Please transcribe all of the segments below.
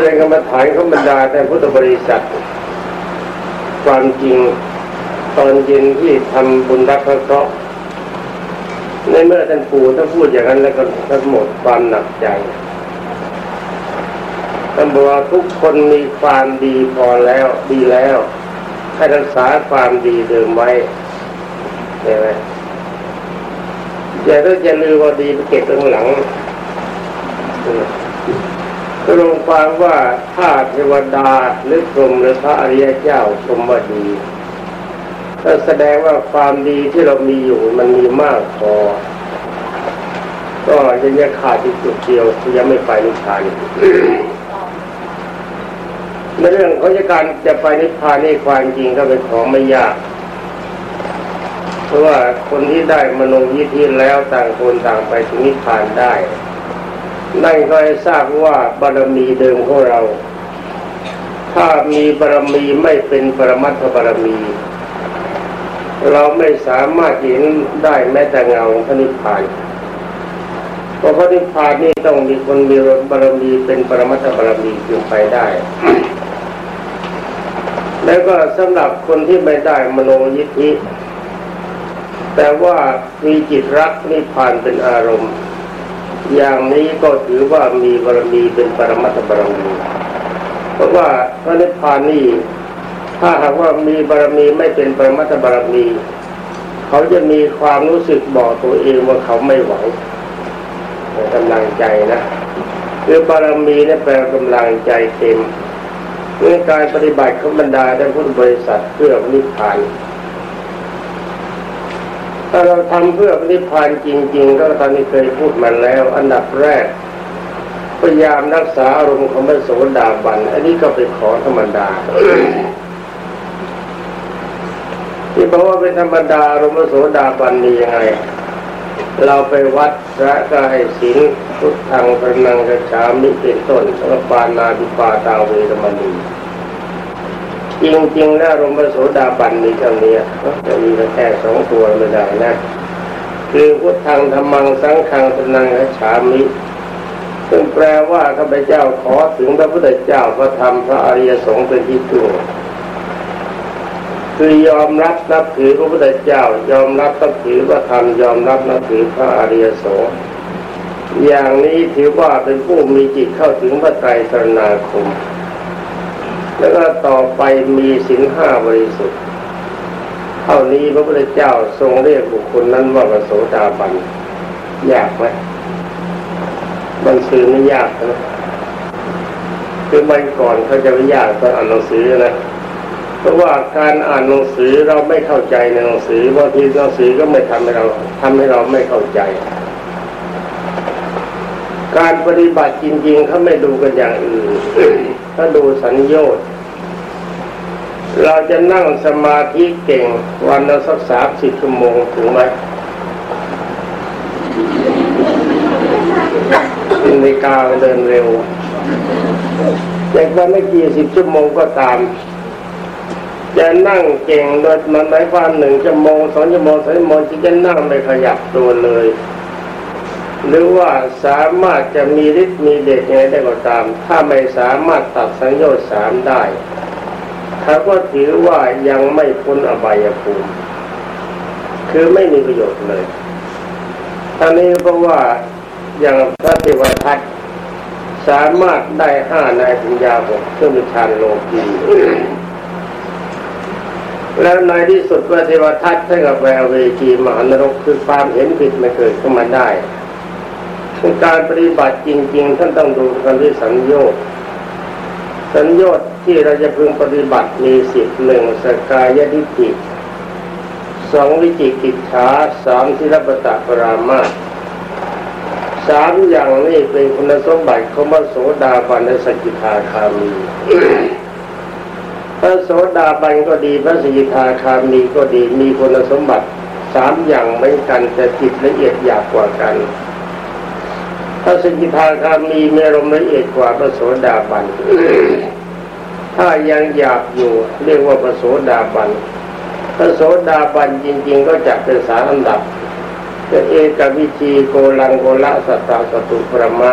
รเจริญกรรมฐานขบรรดาแต่พุทธบริษัท ความจริงตอนเย็นที่ทำบุญรักพระเคราะห์ในเมื่อท่านปู่ท่านพูดอย่างนั้นแล้วก็ทั้งหมดความหนักใจท่านบอกว่าทุกคนมีความดีพอแล้วดีแล้วให้รักษาความดีเดิมไว้ใช่ไหมอย่าถ้าจะลืมว่าดีไปเก็บข้างหลัง ก็ลงความว่าถ้าเทวดาหรือพรหมหรือพระอริยเจ้าชมว่าดีก็แสดงว่าความดีที่เรามีอยู่มันมีมากพอ ก็ยังจะขาดอีกจุดเดียวที่ยังไม่ไปนิพพานในเรื่องของการจะไปนิพพานนี่ความจริงก็เป็นของไม่ยากเพราะว่าคนที่ได้มโนยิทธิแล้วต่างคนต่างไปถึงนิพพานได้ นั่นก็ให้ทราบว่าบารมีเดิมของเรา ถ้ามีบารมีไม่เป็นปรมัตถบารมี เราไม่สามารถเห็นได้แม้แต่เงาพระนิพพานเพราะพระนิพพานนี่ต้องมีคนมีบารมีเป็นปรมัตถบารมีจึงไปได้แล้วก็สำหรับคนที่ไม่ได้มโนยิทธิแต่ว่ามีจิตรักนิพพานเป็นอารมณ์ อย่างนี้ก็ถือว่ามีบารมีเป็นปรมัตถบารมีเพราะว่าพระนิพพานนี่ถ้าหากว่ามีบารมีไม่เป็นปรมัตถบารมี เขาจะมีความรู้สึกบอกตัวเองว่าเขาไม่ไหวกำลังใจนะคือบารมีนี่แปลกำลังใจเต็มเรื่องการปฏิบัติขบรรดาและพุทธบริษัทเพื่อนิพพาน ถ้าเราทำเพื่อนิพพานจริงๆก็ตอนนี้เคยพูดมาแล้ว อันดับแรกพยายามรักษาอารมณ์ของพระโสดาบัน อันนี้ก็เป็นของธรรมดาที่บอกว่าเป็นธรรมดาอารมณ์พระโสดาบันนี่ยังไง เราไปวัดพระกายศิลพุทธังพนังกระฉามิเป็นต้นสังปานาติปาตาเวรมณี จริงๆแล้วรมโสดาบันมีเท่านี้จะมีแค่สองตัวไม่ได้นะ คือพุทธังธรรมังสังฆังพนังกระฉามิซึ่งแปลว่าข้าพเจ้าขอถึงพระพุทธเจ้าพระธรรมพระอริยสงฆ์เป็นที่ตั้งคือยอมรับนับถือพระพุทธเจ้า ยอมรับนับถือพระธรรมยอมรับนับถือพระอริยสงฆ์อย่างนี้ถือว่าเป็นผู้มีจิตเข้าถึงพระไตรสรณาคม แล้วก็ต่อไปมีสินห้าบริสุทธิ์เท่านี้พระพุทธเจ้าทรงเรียกบุคคลนั้นว่าพระโสดาบันยากไหมมันซื้อไม่ยากนะคือมันก่อนเขาจะไม่ยากตอนอ่านหนังสือนะเพราะว่าการอ่านหนังสือเราไม่เข้าใจในหนังสือบางทีหนังสือก็ไม่ทำให้เราทำให้เราไม่เข้าใจ การปฏิบัติจริงๆเขาไม่ดูกันอย่างอื่น ถ้าดูสัญญาณเราจะนั่งสมาธิเก่งวันละสักสามสิบชั่วโมงถึงไหมในกาเดินเร็วแต่ว่าไม่กี่สิบชั่วโมงก็ตาม จะนั่งเก่งโดยมันหมายความหนึ่งชั่วโมงสองชั่วโมงสามชั่วโมงที่จะนั่งไม่ขยับตัวเลย หรือว่าสามารถจะมีฤทธิ์มีเดชยังไงได้ก็ตาม ถ้าไม่สามารถตัดสังโยชน์สามได้เขาก็ถือว่ายังไม่พ้นอบายภูมิ คือไม่มีประโยชน์เลยท่านี้เพราะว่าอย่างพระเทวทัตสามารถได้ห้านายปัญญาหกเครื่องมิชานโลกีแล้วในที่สุดพระเทวทัตท่านกับแววเวจีมหานรกคือความเห็นผิดไม่เกิดขึ้นมาได้ การปฏิบัติจริง ๆ ท่านต้องดูกันที่สัญญาสัญญาที่เราจะพึงปฏิบัติมีสิบหนึ่งสกายดิจิสองวิจิกิจฉาสามทิรปตะปรามาสามอย่างนี้เป็นคุณสมบัติของพระโสดาบันและสกิทาคามีพระโสดาบันก็ดีพระสกิทาคามีก็ดีมีคุณสมบัติสามอย่างเหมือนกันแต่จิตละเอียดหยาบกว่ากัน ระสกิทาคามีมีรมละเอียดกว่าพระโสดาบัน ถ้ายังหยาบอยู่เรียกว่าพระโสดาบัน พระโสดาบันจริง ๆ ก็จะเป็นสารอันดับจะเอกวิชีโกลังโกละสัตตาสตุปรมะ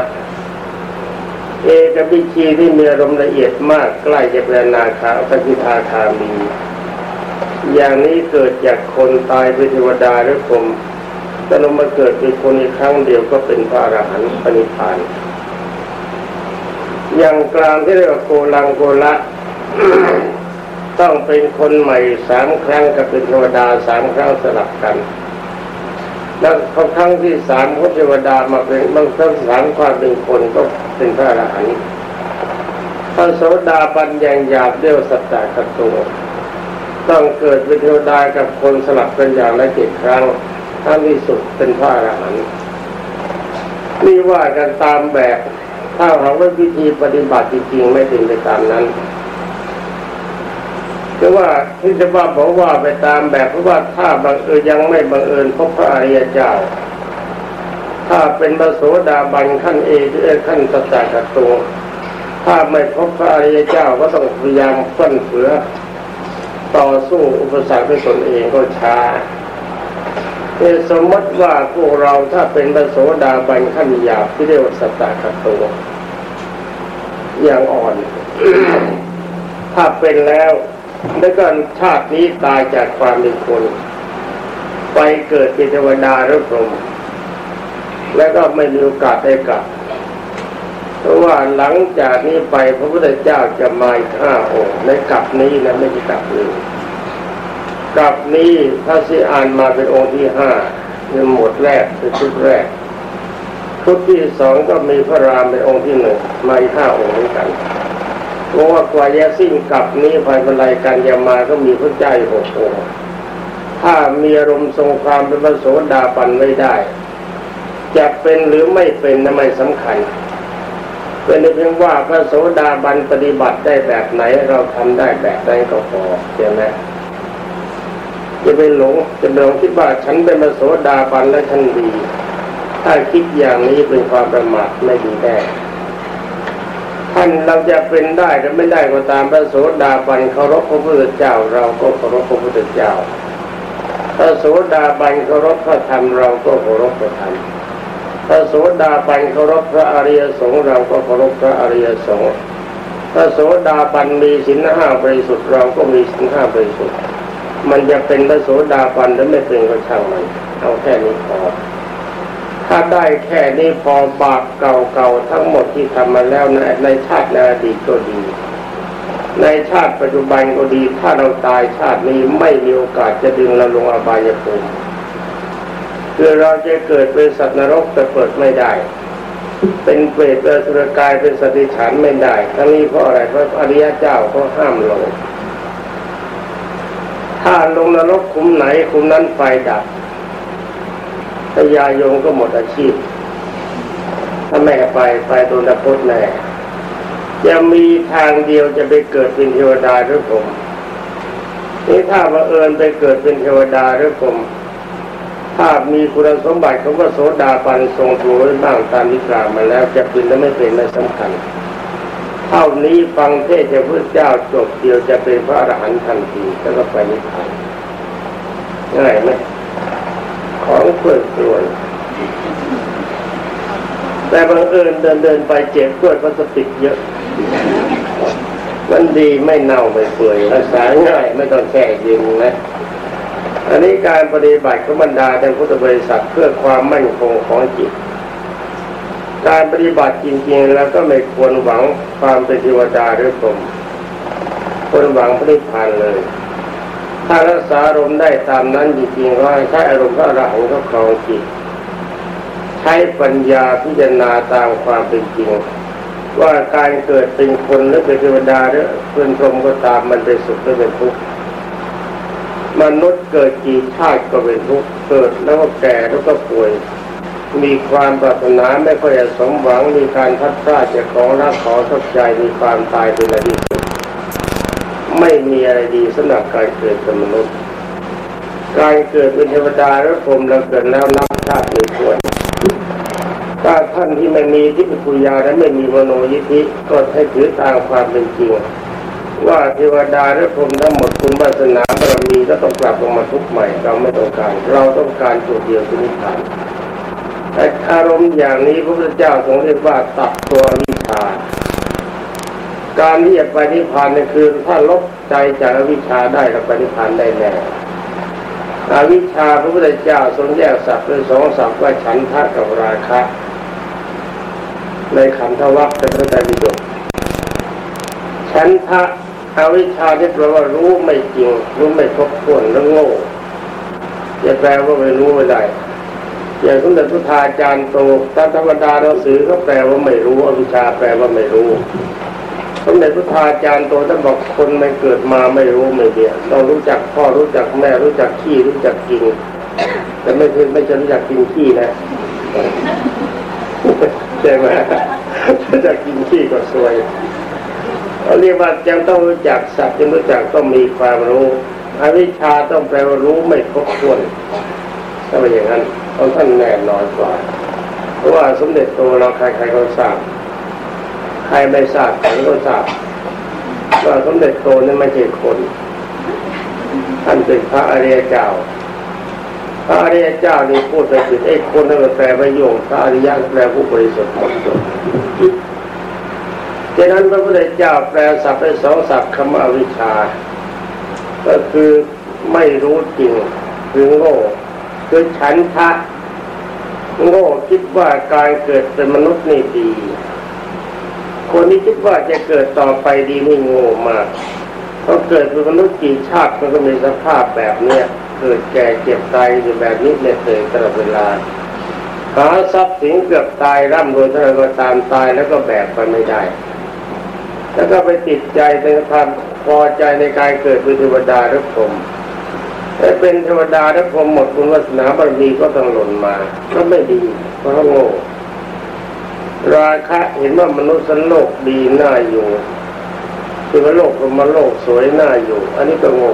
เอกวิชีที่มีอารมณ์ละเอียดมากใกล้จะเป็นนาคาสกิทาคามี อย่างนี้เกิดจากคนตายเป็นเทวดาหรือผม แต่ลงมาเกิดเป็นคนอีกครั้งเดียวก็เป็นพระอรหันต์ปณิพาน อย่างกลางที่เรียกว่าโกลังโกละต้องเป็นคนใหม่สามครั้งกับเป็นเทวดาสามครั้งสลับกัน แล้วครั้งที่สามพระเทวดามาเป็นบางครั้งสามความเป็นคนก็เป็นพระอรหันต์พระโสดาบันยังหยาบเดียวสัจจะกตัวต้องเกิดเป็นเทวดากับคนสลับกันอย่างละเจ็ดครั้ง ทั้งที่สุดเป็นพระอรหันต์นี่ว่ากันตามแบบ ถ้าหากว่วิธีปฏิบัติจริงๆไม่เป็นไปตามนั้นคือว่าที่จะว่าบอกว่าไปตามแบบเพราะว่าถ้าบังเอิญยังไม่บังเอิญพบพระอริยเจ้า ถ้าเป็นพระโสดาบันขั้นเอกหรือขั้นสัจจะตัวถ้าไม่พบพระอริยเจ้าก็ต้องพยายามฟันเฟือต่อสู้อุปสรรคด้วยตนเองก็ช้า แต่สมมติว่าพวกเราถ้าเป็นพระโสดาบันขั้นหยาบที่เรียกว่าสัจจะตัวอย่างอ่อน ถ้าเป็นแล้วแล้วก็ชาตินี้ตายจากความเป็นคน ไปเกิดเป็นเทวดาหรือพรหมแล้วก็ไม่มีโอกาสได้กลับ เพราะว่าหลังจากนี้ไปพระพุทธเจ้าจะมาอีกห้าองค์ในกลับนี้นะไม่ใช่กลับนี้ กลับนี้ถ้าสิอ่านมาเป็นองค์ที่ห้าเป็นหมวดแรกคือชุดแรกชุดที่สองก็มีพระรามเป็นองค์ที่หนึ่งมาอีกห้าองค์เหมือนกันเพราะว่ากว่าจะสิ้นกลับนี้ภายในรายการยามาก็มีพระเจ้าหกองค์ถ้ามีอารมณ์ทรงความเป็นพระโสดาบันไม่ได้ จะเป็นหรือไม่เป็นนั้นไม่สำคัญเป็นเพียงว่าพระโสดาบันปฏิบัติได้แบบไหนเราทำได้แบบนั้นก็พอใช่ไหม จะไปหลงจะไปหลงคิดว่าฉันเป็นพระโสดาบันและฉันดี ถ้าคิดอย่างนี้เป็นความประมาทไม่ดีแน่ท่านเราจะเป็นได้หรือไม่ได้ก็ตามพระโสดาบันเคารพพระพุทธเจ้า เราก็เคารพพระพุทธเจ้าพระโสดาบันเคารพพระธรรมเราก็เคารพพระธรรมพระโสดาบันเคารพพระอริยสงฆ์เราก็เคารพพระอริยสงฆ์พระโสดาบันมีสินห้าบริสุทธิ์เราก็มีสินห้าบริสุทธิ์ มันจะเป็นพระโสดาบันหรือไม่เป็นก็ช่างมันเอาแค่นี้พอถ้าได้แค่นี้พอบาปเก่าๆทั้งหมดที่ทำมาแล้วในในชาติในอดีตก็ดี ในชาติปัจจุบันก็ดี ถ้าเราตายชาตินี้ไม่มีโอกาสจะดึงเราลงอบายภูมิคือเราจะเกิดเป็นสัตว์นรกแต่เปิดไม่ได้ เป็นเปรตเป็นสุรกายเป็นสติฉันไม่ได้ทั้งนี้เพราะอะไรเพราะอริยเจ้าเขาห้ามลง ถ้าลงนรกคุมไหนคุมนั้นไฟดับพญายงก็หมดอาชีพ ถ้าแม่ไปไปโดนตะพดแน่จะมีทางเดียวจะไปเกิดเป็นเทวดาหรือผมนี่ถ้าบังเอิญไปเกิดเป็นเทวดาหรือผมถ้ามีคุณสมบัติเขาก็โสดาปันทรงตัวไว้บ้างตามที่กล่าวมาแล้วจะเป็นและไม่เป็นไม่สำคัญ เท่านี้ฟังเทศจะพระเจ้าจบเดียวจะเป็นพระอรหันต์ทันทีแล้วก็ไปนิพพานง่ายไหมของเพื่อนกลวยแต่บังเอิญเดินเดินไปเจ็บกล้วยพลาสติกเยอะ มันดีไม่เน่าไม่เปื่อยรักษาง่ายไม่ต้องแช่ยิงนะอันนี้การปฏิบัติของบรรดาทานพุทธบริษัทเพื่อความมั่นคงของจิต การปฏิบัติจริงๆ แล้วก็ไม่ควรหวังความเป็นเทวดาหรือพรหมควรหวังพระนิพพานเลย ถ้ารักษาอารมณ์ได้ตามนั้นจริงๆก็ให้ใช้อารมณ์พระอรหันต์ก็ครองจิตใช้ปัญญาพิจารณาตามความเป็นจริง ว่าการเกิดเป็นคนหรือเป็นเทวดาหรือเป็นพรหมก็ตามมันเป็นสุขหรือเป็นทุกข์มนุษย์เกิดกี่ชาติก็เป็นทุกข์เกิดแล้วก็แก่แล้วก็ป่วย มีความปรารถนาไม่ค่อยจะสมหวังมีการทัดทาจากของรักขอทับใจมีความตายเป็นอดีตไม่มีอะไรดีสำหรับการเกิดเป็นมนุษย์ การเกิดเป็นเทวดาและพรหมเราเกิดแล้วนับชาติไม่ควรถ้าท่านที่ไม่มีที่ปุญญาและไม่มีมโนยิธิก็ให้ถือตามความเป็นจริงว่าเทวดาและพรหมทั้งหมดคุณวาสนาบารมีก็ต้องกลับลงมาทุกใหม่เราไม่ต้องการ เราต้องการจุดเดียวคือนิพพาน แต่อารมณ์อย่างนี้พระพุทธเจ้าทรงเรียกว่าตัดตัววิชา การที่จะไปนิพพานนี่คือถ้าลบใจจากอวิชชาได้เราไปนิพพานได้แน่อวิชชาพระพุทธเจ้าทรงแยกสัตว์เป็นสองสัตว์ว่าฉันทะกับราคะในขันธวัคเป็นพระไตรปิฎกฉันทะอวิชชาที่แปลว่ารู้ไม่จริง รู้ไม่ครบถ้วนแล้วโง่จะแปลว่าไม่รู้ไม่ได้ อย่างสมเด็จพุทธาจารย์โตตามธรรมดาหนังสือก็แปลว่าไม่รู้อวิชาแปลว่าไม่รู้สมเด็จพุทธาจารย์โตท่านบอกคนไม่เกิดมาไม่รู้ไม่เดียต้องรู้จักพ่อรู้จักแม่รู้จักขี้รู้จักกินแต่ไม่ใช่ไม่ใช่รู้จักกินขี้นะใช่ไหมรู้จักกินขี้ก็สวยเขาเรียกว่ายังต้องรู้จักสัตว์ยังรู้จักต้องมีความรู้อวิชชาต้องแปลว่ารู้ไม่ครบถ้วนถ้าเป็นอย่างนั้น ของท่านแน่นอนกว่า เพราะว่าสมเด็จโตเราใครๆก็ทราบ ใครไม่ทราบฉันก็ทราบว่าสมเด็จโตนี่ไม่ใช่คน ท่านเป็นพระอริยเจ้า พระอริยเจ้านี่พูดไปผิดไอ้คนนั่นแปลว่าโยงพระอริยะแปลผู้บริสุทธิ์หมดจดดังนั้นพระพุทธเจ้าแปลศัพท์ไปสองศัพท์คำอวิชชา ก็คือไม่รู้จริงคือโง่ คือฉันทะโง่คิดว่าการเกิดเป็นมนุษย์นี่ดี คนที่คิดว่าจะเกิดต่อไปดีนี่โง่มากเพราะเกิดเป็นมนุษย์กี่ชาติมันก็มีสภาพแบบเนี้ยเกิดแก่เจ็บตายอยู่แบบนี้ไม่เคยตลอดเวลาหาทรัพย์สินเกือบตายร่ำรวยเท่าไรก็ตามตายแล้วก็แบกไปไม่ได้ แล้วก็ไปติดใจในความพอใจในการเกิดเป็นเทวดาหรือพรหม แต่เป็นเทวดาถ้าพรหมหมดคุณวาสนาบารมีก็ต้องหล่นมา ก็ไม่ดีเพราะโง่ราคะเห็นว่ามนุษย์สันโลกดีน่าอยู่คือว่าโลกรหมโลกสวยน่าอยู่ อันนี้ก็โง่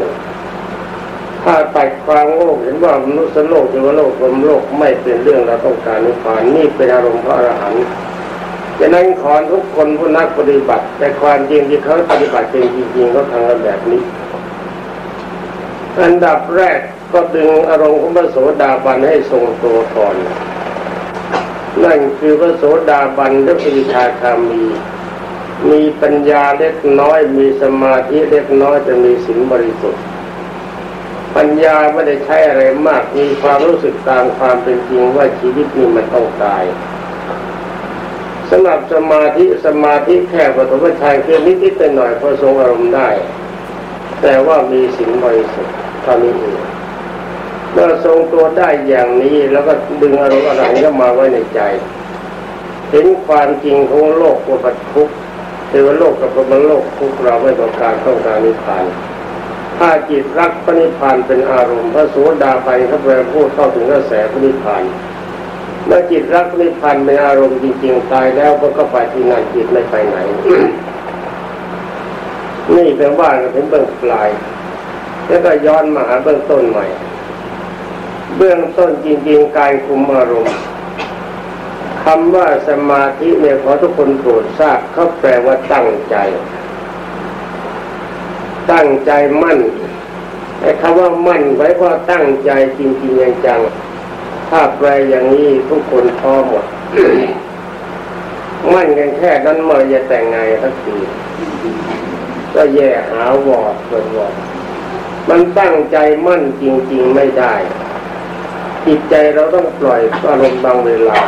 ถ้าตัดความโง่เห็นว่ามนุษย์สันโลกคือว่าโลกพรหมโลกไม่เป็นเรื่องเราต้องการนิพพานนี่เป็นอารมณ์พระอรหันต์จะนั้นขอทุกคนผู้นักปฏิบัติ แต่ความจริงที่เขาปฏิบัติเป็นจริงๆเขาทำกันแบบนี้ อันดับแรกก็ดึงอารมณ์ของพระโสดาบันให้ทรงตัวก่อน นั่นคือพระโสดาบันและปิชาคามี มีปัญญาเล็กน้อย มีสมาธิเล็กน้อยจะมีสิ่งบริสุทธิ์ ปัญญาไม่ได้ใช้อะไรมาก มีความรู้สึกตามความเป็นจริงว่าชีวิตนี้มันต้องตายสำหรับสมาธิสมาธิแค่ปฐมฌานคือนิดๆหน่อยๆพอทรงอารมณ์ได้ แต่ว่ามีสิ่งบริสุทธิ์ เท่านี้เองเมื่อทรงตัวได้อย่างนี้แล้วก็ดึงอารมณ์อะไรก็มาไว้ในใจ เห็นความจริงของโลกว่าปัจทุกข์เทวโลกกับพรหมโลกทุกเราไม่ต้องการต้องการนิพพานถ้าจิตรักพระนิพพานเป็นอารมณ์พระโสดาบันเขาแปลพูดเข้าถึงกระแสพระนิพพานเมื่อจิตรักพระนิพพานเป็นอารมณ์จริง ๆ ตายแล้วมันก็ไปที่นั่นจิตไม่ไปไหน นี่เป็นว่ากันถึงเบื้องปลาย แล้วก็ย้อนมาหาเบื้องต้นใหม่ เบื้องต้นจริงๆการคุมอารมณ์คำว่าสมาธิเนี่ยขอทุกคนโปรดทราบเขาแปลว่าตั้งใจ ตั้งใจมั่นไอ้คำว่ามั่นไว้ว่าตั้งใจจริงๆอย่างจังถ้าแปลอย่างนี้ทุกคนพอหมด มั่นกันแค่นั้นเมื่อจะแต่งงานสักทีก็แย่หาวอดเกินวอด มันตั้งใจมั่นจริง ๆไม่ได้ จิตใจเราต้องปล่อยอารมณ์บางเวลา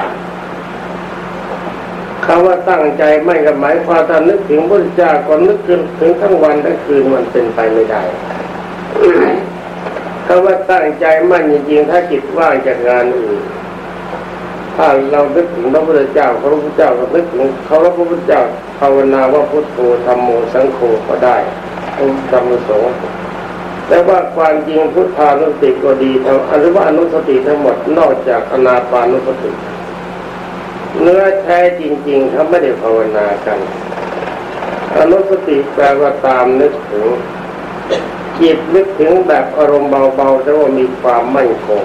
คำว่าตั้งใจไม่กับหมายความถ้านึกถึงพระเจ้าก็นึกถึงถึงทั้งวันทั้งคืนมันเป็นไปไม่ได้คำว่าตั้งใจมั่นจริงๆถ้าจิตว่างจากงานอื่นถ้าเรานึกถึงพระพุทธเจ้าพระพุทธเจ้าก็นึกถึงเขาพระพุทธเจ้าภาวนาว่าพุทโธธรรมโมสังโฆก็ได้องค์ธรรมสงฆ์ แต่ว่าความจริงพุทธานุสติก็ดีทั้งหรือว่านุสติทั้งหมดนอกจากอนาปานุสติ เนื้อแท้จริงๆเขาไม่ได้ภาวนากันอนุสติแปลว่าตามนึกถึงจิตนึกถึงแบบอารมณ์เบาๆแต่ว่ามีความมั่นคง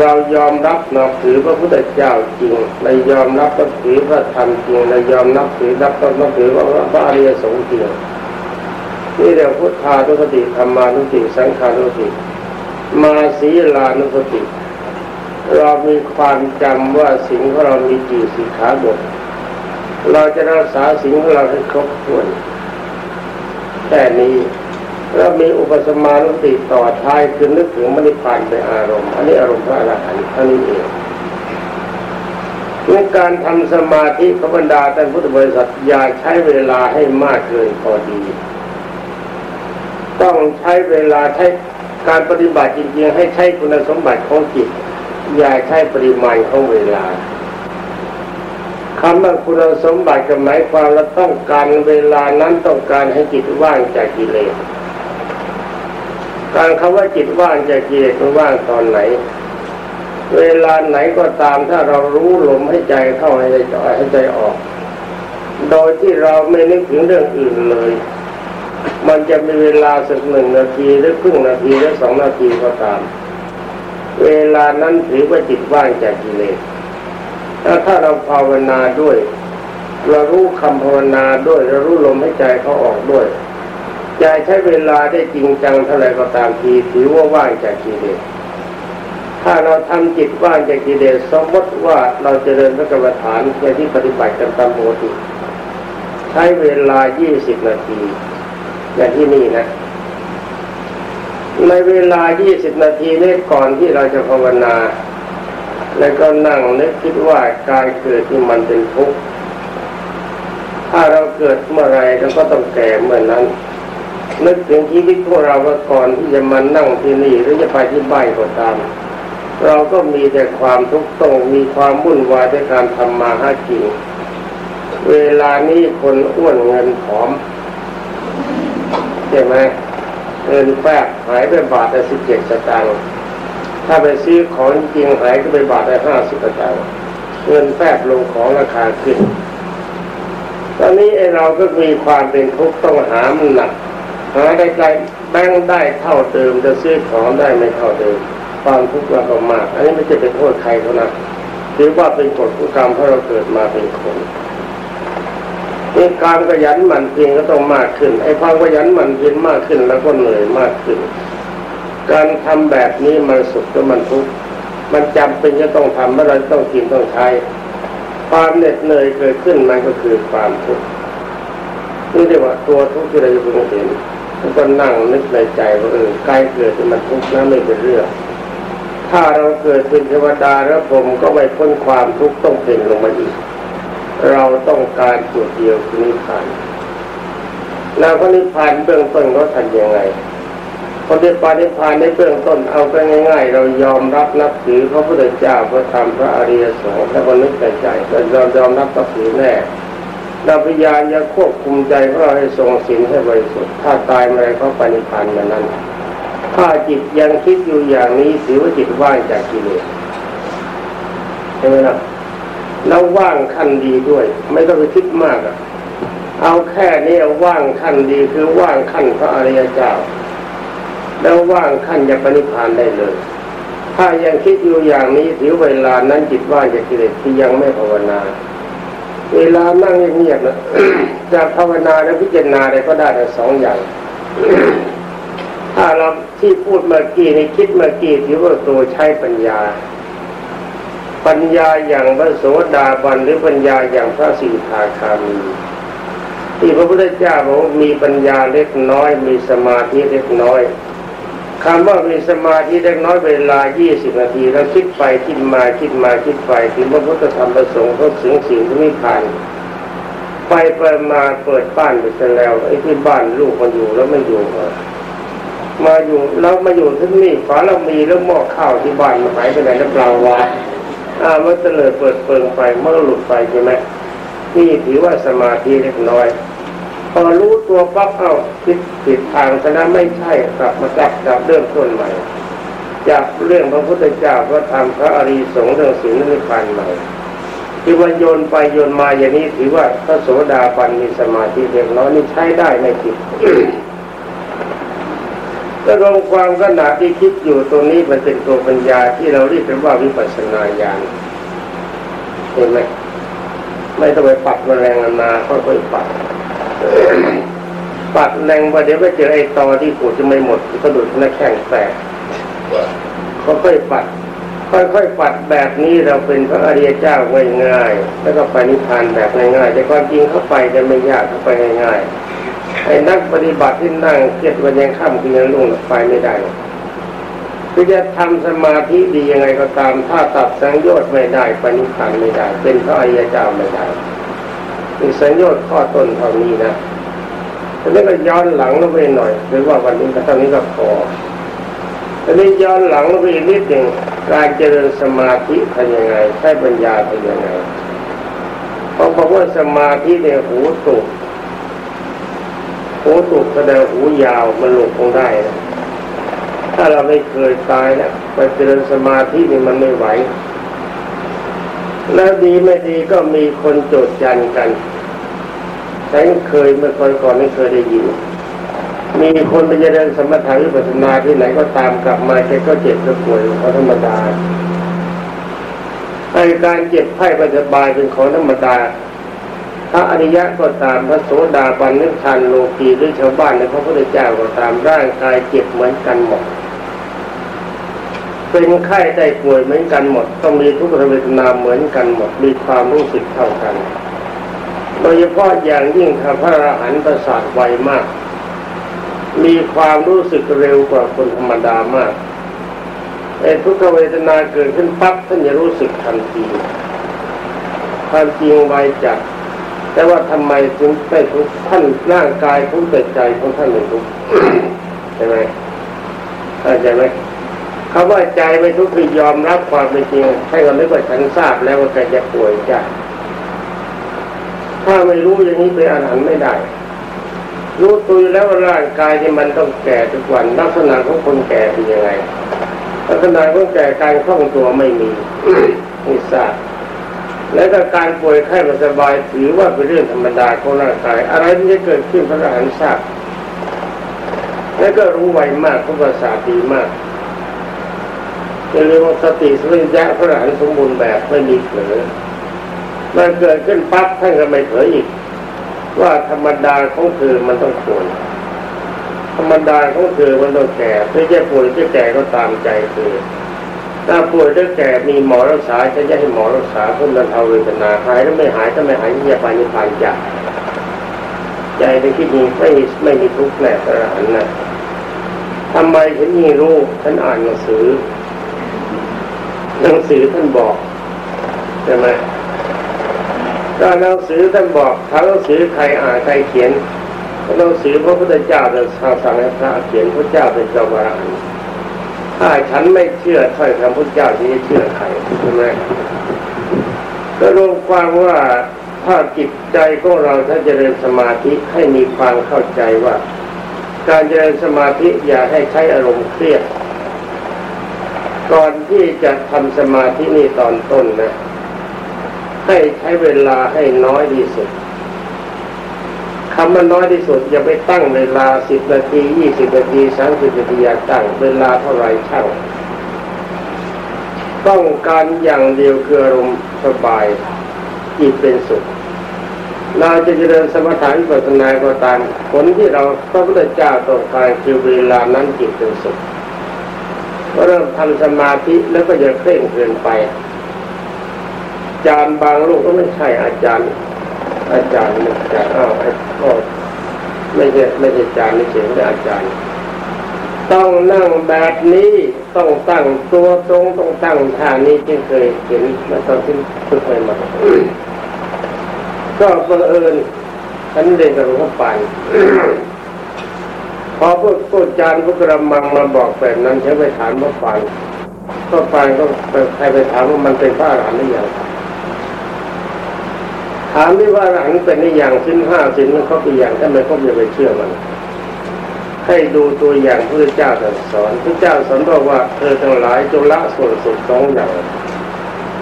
เรายอมรับนับถือพระพุทธเจ้าจริงในยอมรับนับถือพระธรรมจริงในยอมนับถือรับนับถือว่าพระอริยสงฆ์จริง นี่เรียกพุทธานุสติธรรมานุสติ สังขานุสติ มาศีลานุสติ เรามีความจำว่าสิ่งของเรามีกี่สิขาบท เราจะรักษาสิ่งของเราให้ครบถ้วนแต่นี้เรามีอุปสมานุสติต่อท้ายคือนึกถึงมรรคผานเป็นอารมณ์ อันนี้อารมณ์พระอรหันต์ท่านี้เองในการทำสมาธิพระบรรดาท่านพุทธบริษัทอย่าใช้เวลาให้มากเกินพอดี ต้องใช้เวลาใช้การปฏิบัติจริงๆให้ใช้คุณสมบัติของจิต อย่าใช้ปริมาณของเวลาคำว่าคุณสมบัติก็หมายความเราต้องการเวลานั้นต้องการให้จิตว่างจากกิเลสการคำว่าจิตว่างจากกิเลสมันว่างตอนไหน เวลาไหนก็ตามถ้าเรารู้ลมให้ใจเข้าให้ใจจ่อให้ใจออก โดยที่เราไม่นึกถึงเรื่องอื่นเลย มันจะมีเวลาสักหนึ่งนาทีหรือครึ่งนาทีหรือสองนาทีก็ตาม เวลานั้นถือว่าจิตว่างจากกิเลสแล้วถ้าเราภาวนาด้วย เรารู้คำภาวนาด้วยเรารู้ลมให้ใจเขาออกด้วยใจใช้เวลาได้จริงจังเท่าไรก็ตามทีถือว่าว่างจากกิเลสถ้าเราทำจิตว่างจากกิเลสสมมติว่าเราจะเดินพระกรรมฐานในที่ปฏิบัติกันตามปกติใช้เวลา 20 นาที อย่างที่นี่นะ ในเวลา 20 นาทีนี้ก่อนที่เราจะภาวนา แล้วก็นั่งนึกคิดว่ากายเกิดที่มันเป็นทุกข์ถ้าเราเกิดเมื่อไรเราก็ต้องแก่เมื่อนั้นนึกถึงชีวิตของเราว่าก่อนที่จะมานั่งที่นี่หรือจะไปที่บ้านก็ตาม เราก็มีแต่ความทุกข์ต้องมีความวุ่นวายในการทำมาหากินเวลานี้คนอ้วนเงินผอม ใช่ไหมเงินแป๊บหายไปบาทละสิบเจ็ดสตางค์ถ้าไปซื้อของจริงหายก็ไปบาทละห้าสิบสตางค์เงินแป๊บลงของราคาขึ้น ตอนนี้ไอ้เราก็มีความเป็นทุกข์ต้องหามันหนักหาได้ไกลแบงได้เท่าเดิมจะซื้อของได้ไม่เท่าเดิมความทุกข์เราก็มาก อันนี้ไม่จะเป็นโทษใครเขานะถือว่าเป็นกฎกรรมเพราะเราเกิดมาเป็นคนีการขยันหมั่นเพียรก็ต้องมากขึ้น ไอ้ความขยันหมั่นเพียรมากขึ้น แล้วก็เหนื่อยมากขึ้น การทำแบบนี้มันสุขก็มันทุกข์มันจำเป็นจะต้องทำเมื่อไรต้องกินต้องใช้ ความเหน็ดเหนื่อยเกิดขึ้นมันก็คือความทุกข์นี่เรียกว่าตัวทุกข์ที่เราจะพึงเห็นแล้วก็นั่งนึกในใจว่าเออกายเกิดที่มันทุกข์นะไม่เป็นเรื่อง ถ้าเราเกิดเป็นเทวดาแล้วผมก็ไม่พ้นความทุกข์ต้องเพ่งลงมาอีก เราต้องการจุดเดียวคือนิพพานแล้วก็นิพพานเบื้องต้นเขาทำยังไงคนที่ปานิพพานในเบื้องต้นเอาไปง่ายๆ เรายอมรับนับถือพระพุทธเจ้าพระธรรมพระอริยสงฆ์แล้วก็นึกในใจเรายอมรับนับถือแน่เราพยายามจะควบคุมใจของเราให้ทรงศีลให้บริสุทธิ์ถ้าตายเมื่อไรเขาปานิพพานมานั้นถ้าจิตยังคิดอยู่อย่างนี้ถือว่าจิตว่างจากกิเลสใช่ไหมล่ะ แล้วว่างขั้นดีด้วย ไม่ต้องไปคิดมากอะเอาแค่นี้ว่างขั้นดีคือว่างขั้นพระอริยเจ้า แล้วว่างขั้นจะปณิพานได้เลย ถ้ายังคิดอยู่อย่างนี้ถือเวลานั้นจิตว่างจากกิเลสที่ยังไม่ภาวนา เวลานั่งเงียบๆนะจะภาวนาและพิจารณาอะไรก็ได้แต่สองอย่างถ้าเราที่พูดเมื่อกี้ในคิดเมื่อกี้ถือว่าตัวใช้ปัญญา ปัญญาอย่างพระโสดาบันหรือปัญญาอย่างพระสีทาคามีที่พระพุทธเจ้าบอกมีปัญญาเล็กน้อย มีสมาธิเล็กน้อยคำว่ามีสมาธิเล็กน้อยเวลา 20 นาทีแล้วคิดไปคิดมาคิดมาคิดไปถึงพระพุทธธรรมประสงค์เขาสึงสิ่งที่ไม่ผ่านไปไปมาเปิดบ้านไปซะแล้วไอ้ที่บ้านลูกมาอยู่แล้วไม่อยู่มาอยู่แล้วมาอยู่ที่นี่ฝาเรามีแล้วหม้อข้าวที่บ้านมาหายไปไหนแล้วเปล่าวะ อ่ามันเตลิดเปิดเปิงไปเมื่อหลุดไปใช่ไหมนี่ถือว่าสมาธิเล็กน้อย พอรู้ตัวปั๊บเอ้าคิดผิดทางฉะนั้นไม่ใช่กลับมาจับจับเริ่มต้นใหม่จากเรื่องพระพุทธเจ้าก็ทำพระอริสงฆ์เรื่องศีลนิพพานใหม่ที่วันโยนไปโยนมาอย่างนี้ถือว่าพระโสดาบันมีสมาธิเล็กน้อยนี่ใช้ได้ไม่ผิดก็รวมความขนาดที่คิดอยู่ตรงนี้มันเป็นตัวปัญญาที่เราเรียกกันว่าวิปัสสนาญาณ เห็นไหมไม่ต้องไปปัดแมลงนาค่อยๆปัดปัดแรงไปเดี๋ยวไปเจอไอ้ตอที่ปวดจะไม่หมดกระดุดหน้าแข้งแตกเขาค่อยปัด ค่อยๆปัดแบบนี้เราเป็นพระอริยเจ้าง่ายๆแล้วก็ไปนิพพานแบบง่ายๆแต่ความจริงเข้าไปจะไม่ยากเข้าไปง่ายๆไอ้นักปฏิบัติที่นั่งเครียดวันยังค่ำคืนรุ่งไปไม่ได้ คือจะทำสมาธิดียังไงก็ตาม ถ้าตัดสังโยชน์ไม่ได้ปณิพันธ์ไม่ได้ เป็นพระอริยเจ้าไม่ได้มีสังโยชน์ข้อต้นเท่านี้นะทีนี้ก็ย้อนหลังลงไปหน่อยหรือว่าวันนี้ก็เท่านี้ก็พอทีนี้ย้อนหลังลงไปอีกนิดหนึ่งการเจริญสมาธิทำยังไงใช้ปัญญาทำยังไงเพราะบอกว่าสมาธิเนี่ยหูตุกหูตุกแสดงหูยาวมันหลุดคงได้นะาเราไม่เคยตายนะไปเจริญสมาธินี่มันไม่ไหว แล้วดีไม่ดีก็มีคนโจดจันกันฉันเคยเมื่อก่อนก่อนไม่เคยได้ยิน มีคนไปเจริญสมถะวิปัสสนาที่ไหนก็ตามกลับมาแกก็เจ็บก็ป่วยเพราะธรรมดาไอการเจ็บไข้ไม่สบายเป็นของธรรมดา พระอริยะก็ตามพระโสดาบันนิพพานโลกีหรือชาวบ้านในพระพุทธเจ้าก็ตามร่างกายเจ็บเหมือนกันหมด เป็นไข้ได้ป่วยเหมือนกันหมด ต้องมีทุกขเวทนาเหมือนกันหมด มีความรู้สึกเท่ากัน โดยเฉพาะอย่างยิ่งถ้าพระอรหันต์ประสาทไวมาก มีความรู้สึกเร็วกว่าคนธรรมดามากไอ้ทุกขเวทนาเกิดขึ้นปั๊บท่านจะรู้สึกทันทีความจริงไวจัดแต่ว่าทำไมถึงไม่ทุกท่านร่างกายทุกแต่ใจของท่านไม่ทุกใช่ไหมเข้าใจไหม คำว่าใจไม่ทุกข์คือยอมรับความเป็นจริงให้เราไม่ว่าฉันทราบแล้วว่าแกจะป่วยจ้ะถ้าไม่รู้อย่างนี้เป็นอาหารไม่ได้ รู้ตัวแล้วว่าร่างกายที่มันต้องแก่ทุกวัน ลักษณะของคนแก่เป็นยังไงลักษณะของแก่การคล่องตัวไม่มีไม่ทราบและก็การป่วยไข้ไม่สบายถือว่าเป็นเรื่องธรรมดาของร่างกาย อะไรที่จะเกิดขึ้นพระอรหันต์ทราบและก็รู้ไวมากพุทธศาสตร์ดีมาก จะเรียกว่าสติสัมปชัญญะพระอรหันสมบูรณ์แบบไม่มีเผลอมันเกิดขึ้นปั๊บท่านก็ไม่เผลออีก ว่าธรรมดาของเธอมันต้องป่วยธรรมดาของเธอมันต้องแก่ไม่ใช่ป่วยจะแก่ก็ตามใจเธอถ้าป่วยถ้าแก่มีหมอรักษาจะจะให้หมอรักษาเพื่อบรรเทาเวทนาหายแล้วไม่หายถ้าไม่หายจะไปนิพพานจะใจในที่นี้ไม่มีไม่มีทุกข์แน่สรหันนะทำไมฉันนี่รู้ฉันอ่านหนังสือ หนังสือท่านบอกใช่ไหมถ้าหนังสือท่านบอกถ้าหนังสือใครอ่านใครเขียนหนังสือพระพุทธเจ้าจะสั่งให้พระเขียนพระเจ้าเป็นเจ้าวรานถ้าฉันไม่เชื่อถ้อยคำพระเจ้าจะเชื่อใครใช่ไหมก็รวมความว่าถ้าจิตใจของเราถ้าเจริญสมาธิให้มีความเข้าใจว่า การเจริญสมาธิอย่าให้ใช้อารมณ์เครียด ก่อนที่จะทำสมาธินี่ตอนต้นนะ ให้ใช้เวลาให้น้อยที่สุดคำว่าน้อยที่สุดอย่าไปตั้งเวลาสิบนาทียี่สิบนาทีสามสิบนาทีอย่าตั้งเวลาเท่าไรช่างต้องการอย่างเดียวคืออารมณ์สบายจิตเป็นสุขเราจะเจริญสมถะวิปัสสนาก็ตามผลที่เราพระพุทธเจ้าต้องการคือเวลานั้นจิตเป็นสุข เริ่มทำสมาธิแล้วก็จะเคร่งเกินไป อาจารย์บางลูกก็ไม่ใช่อาจารย์ อาจารย์ไม่ใช่อ้าวก็ไม่ใช่ไม่ใช่อาจารย์ไม่ใช่ไม่อาจารย์ ต้องนั่งแบบนี้ต้องตั้งตัวตรงต้องตั้งท่านี้จึงเคยเห็นมาตอนที่เคยมาก็บังเอิญฉันเรียนกับหลวงพ่อปาน อพวกพวกอาจารพวกกระมังมาบอกแบบนั้นฉันไปถามพ่อปานพ่อปานก็ใครไปถามว่ามันเป็นพระอรหันต์หรือยังถามที่ว่าหลังเป็นในอย่างสิ้นห้าสิ้นมันเขาเป็นอย่างถ้าไม่เขาจะไปเชื่อมัน ให้ดูตัวอย่างพระเจ้าสอนพระเจ้าสอนบอกว่าเธอทั้งหลายจงละส่วนสุดสองอย่าง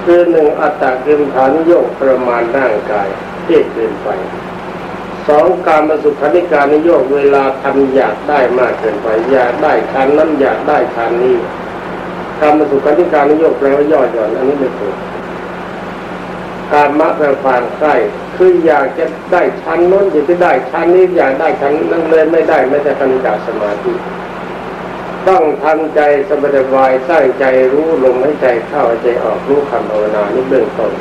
คือหนึ่งอัตตาเกิมฐานโยกประมาณร่างกายเทียเกินไป สองการมาสุขานิการนิโยกเวลาทำอยากได้มากเกินไปอยากได้คันนั้นอยากได้คันนี้การมาสุขานิการนิโยกแปลว่าย่อหย่อนอันนี้ไม่ถูกการมะแปลความใคร่คืออยากจะได้ชั้นน้นอยากจะได้ชั้นนี้อยากได้ชั้นนั้นเลยไม่ได้ไม่แต่การจากสมาธิต้องทำใจสบายๆตั้งใจรู้ลมให้ใจเข้าใจออกรู้คำภาวนานี่เบื้องต้น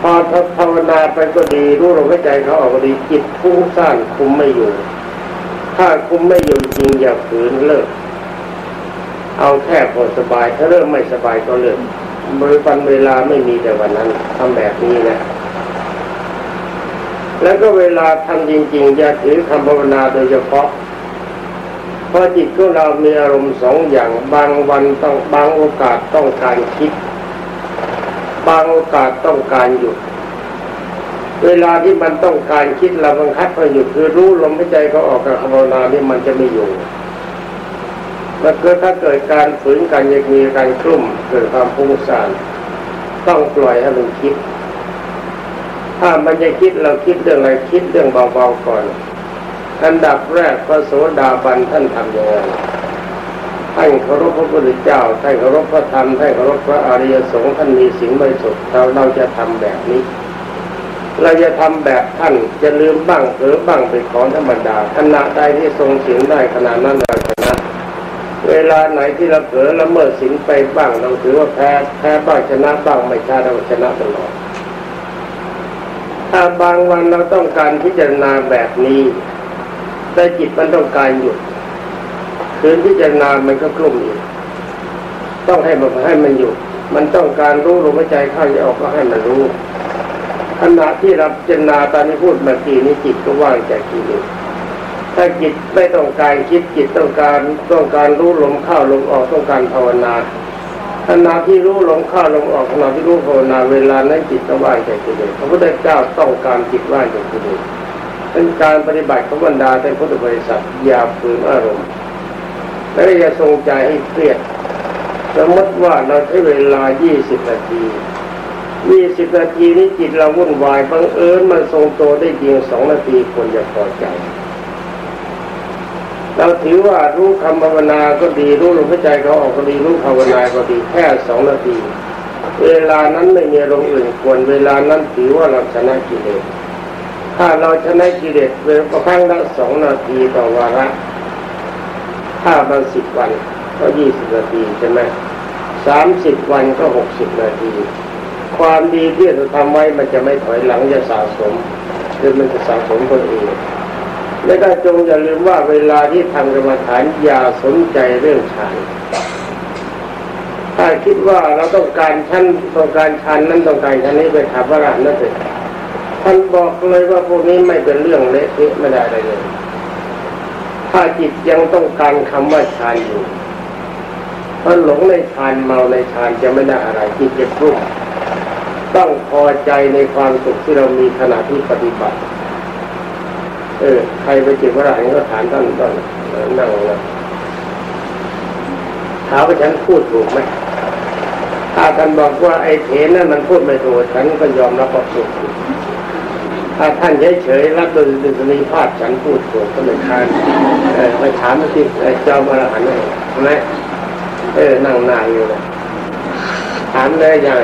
พอภาวนาไปก็ดีรู้ลมให้ใจเขาออกก็ดีจิตฟุ้งซ่านคุมไม่อยู่ ถ้าคุมไม่อยู่จริงอย่าฝืนเลิก เอาแค่พอสบาย ถ้าเริ่มไม่สบายก็เลิกบริปันเวลาไม่มีแต่วันนั้นทำแบบนี้นะแล้วก็เวลาทำจริงๆอย่าถือคำภาวนาโดยเฉพาะเพราะจิตของเรามีอารมณ์สองอย่างบางวันต้องบางโอกาสต้องการคิด บางโอกาสต้องการหยุด เวลาที่มันต้องการคิดเราบังคับให้หยุดคือรู้ลมหายใจเขาออกกับภาวนานี่มันจะไม่อยู่แล้วก็ถ้าเกิดการฝืนกันยังมีการกลุ่มเกิดความฟุ้งซ่านต้องปล่อยให้มันคิด ถ้ามันจะคิดเราคิดเรื่องอะไรคิดเรื่องเบาๆก่อนอันดับแรกพระโสดาบันท่านทำยังไง ท่านเคารพพระพุทธเจ้าท่านเคารพพระธรรมท่านเคารพพระอริยสงฆ์ท่านมีสิ่งบริสุทธิ์เราเราจะทำแบบนี้ เราจะทำแบบท่านจะลืมบ้างเผลอบ้างเป็นของธรรมดาขณะใดที่ทรงศีลได้ขณะนั้นเราชนะเวลาไหนที่เราเผลอละเมิดศีลไปบ้างเราถือว่าแพ้แพ้บ้างชนะบ้างไม่ช่เราชนะตลอดถ้าบางวันเราต้องการพิจารณาแบบนี้แต่จิตมันต้องการหยุด คืนพิจารณามันก็กลุ่มอีกต้องให้มันให้มันหยุดมันต้องการรู้ลมหายใจเข้าจะออกก็ให้มันรู้ขณะที่รับเจนาตอนนี้พูดเมื่อกี้นี้จิตก็ว่างจากกิเลสถ้าจิตไม่ต้องการคิดจิตต้องการต้องการรู้ลมเข้าลมออกต้องการภาวนาขณะที่รู้ลมเข้าลมออกขณะที่รู้ภาวนาเวลานั้นจิตก็ว่างจากกิเลสพระพุทธเจ้าต้องการจิตว่างจากกิเลสเป็นการปฏิบัติของบรรดาท่านพุทธบริษัทอย่าฝืนอารมณ์ และอย่าทรงใจให้เครียด สมมติว่าเราใช้เวลา 20 นาที 20 นาทีนี้จิตเราวุ่นวายบังเอิญมันทรงตัวได้เพียงสองนาทีควรจะพอใจ เราถือว่ารู้คำภาวนาก็ดีรู้ลมหายใจเขาออกก็ดีรู้ภาวนาก็ดีแค่สองนาที เวลานั้นไม่มีลมอื่นควรเวลานั้นถือว่าเราชนะกิเลสถ้าเราชนะกิเลสเวลาครั้งละสองนาทีต่อวาระ ถ้ามันสิบวันก็ยี่สิบนาทีใช่ไหมสามสิบวันก็หกสิบนาที ความดีที่เราทำไว้มันจะไม่ถอยหลังจะสะสมคือมันจะสะสมคนเองและก็จงอย่าลืมว่าเวลาที่ทำกรรมฐานอย่าสนใจเรื่องฌานถ้าคิดว่าเราต้องการชั้นต้องการฌานนั้นต้องการชั้นนี้ไปถามพระรามนั่นเองท่านบอกเลยว่าพวกนี้ไม่เป็นเรื่องเละเทะไม่ได้อะไรเลย ถ้าจิตยังต้องการคำว่าฌานอยู่ถ้าะหลงในฌานเมาในฌานจะไม่ได้อะไรจิตจะรุ่งต้องพอใจในความสุขที่เรามีขณะที่ปฏิบัติ เออ ใครไปจิตว่าอะไรก็ถามท่านต้นนั่งนะถามว่าฉันพูดถูกไหมถ้าท่านบอกว่าไอ้เถนนั้นมันพูดไม่ถูกฉันก็ยอมรับว่าถูก ถ้าท่านเฉยๆรับโดยดุษณีภาพฉันพูดถูกก็ไม่ค้านไปถามมาสิเจ้ามาหันเลยใช่ไหมเออนั่งนานอยู่เลยถามเลยยัง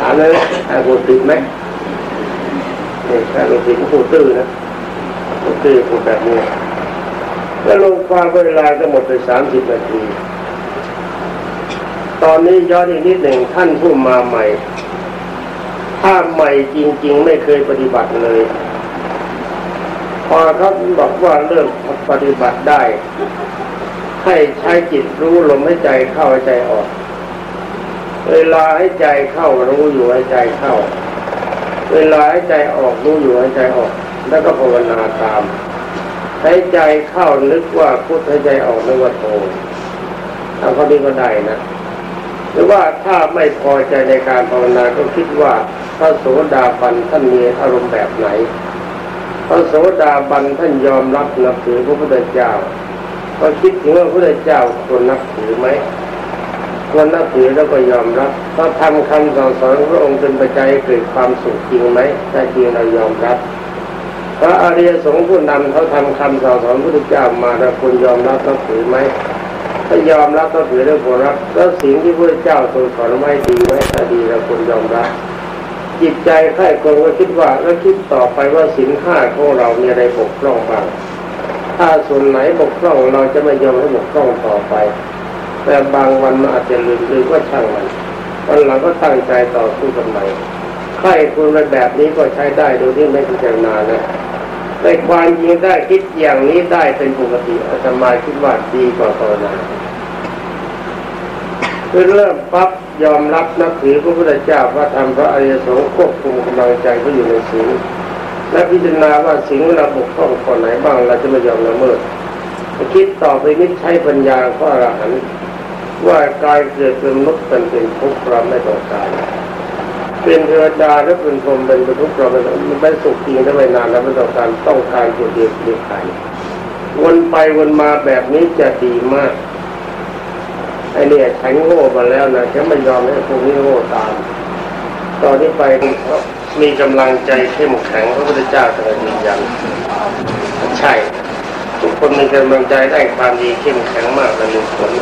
ถามเลยไอ้พูติดไหมนี่ถ้าเราติดพูดตื้อนะพูดตื้อพูดแบบนี้แล้วลงความเวลาก็หมดไปสามสิบนาที ตอนนี้ย้อนอีกนิดหนึ่งท่านผู้มาใหม่ ถ้าใหม่จริง ๆ ไม่เคยปฏิบัติเลย พอเขาบอกว่าเริ่มปฏิบัติได้ ให้ใช้จิตรู้ลมให้ใจเข้าใใจออก เวลาให้ใจเข้ารู้อยู่ให้ใจเข้า เวลาให้ใจออกรู้อยู่ให้ใจออก แล้วก็ภาวนาตามให้ใจเข้านึกว่าพุทธใจออกนึกว่าโททำเขาดีก็ได้นะ หรือว่าถ้าไม่พอใจในการภาวนาก็คิดว่าพระโสดาบันท่านมีอารมณ์แบบไหน พระโสดาบันท่านยอมรับนับถือพระพุทธเจ้าก็คิดถึงว่าพระพุทธเจ้าควรนับถือไหมควรนับถือแล้วก็ยอมรับพระธรรมคำสอนสอนพระองค์เป็นปัจจัยเกิดความสุขจริงไหมถ้าจริงเรายอมรับพระอริยสงฆ์ผู้นำเขาทำคำสอนสอนพระพุทธเจ้ามาเราควรยอมรับนับถือไหม ถ้ายอมรับก็ถือเรื่องผลรับแล้วสิ่งที่พระเจ้าทรงสอนไว้ดีไว้ถ้าดีเราควรยอมรับจิตใจใครคนก็คิดว่าแล้วคิดต่อไปว่าสินห้าของเรามีอะไรบกพร่องบ้างถ้าส่วนไหนบกพร่องเราจะไม่ยอมให้บกพร่องต่อไป แต่บางวันมันอาจจะลืมลืมก็ช่างมันวันหลังก็ตั้งใจต่อสู้กันใหม่ใครคุณไปแบบนี้ก็ใช้ได้โดยที่ไม่พิจารณานะ ในความจริงได้คิดอย่างนี้ได้เป็นปกติอาตมาคิดว่าดีกว่าภาวนาคือเริ่มปั๊บยอมรับนับถือพระพุทธเจ้าพระธรรมพระอริยสงฆ์ควบคุมกำลังใจเขาอยู่ในศีลและพิจารณาว่าสิ่งเราบกพร่องคนไหนบ้างเราจะไม่ยอมละเมิดคิดต่อไปนิดใช้ปัญญาพระอรหันต์ว่ากายเกิดเป็นมนุษย์เป็นเป็นทุกข์เราไม่ต้องการ เป็นเทวดาหรือเป็นพรหมเป็นทุกข์เราไม่ต้องมันไม่สุขจริงได้ไม่นานแล้วไม่ต้องการต้องการจุดเดียวเดียวกันวนไปวนมาแบบนี้จะดีมากไอ้เนี่ยฉันโง่มาแล้วนะฉันไม่ยอมให้พวกนี้โง่ตาม ตอนนี้ไปมีกำลังใจเข้มแข็งพระพุทธเจ้าทรงยืนยันใช่ ทุกคนมีกำลังใจได้ความดีเข้มแข็งมากและมีผล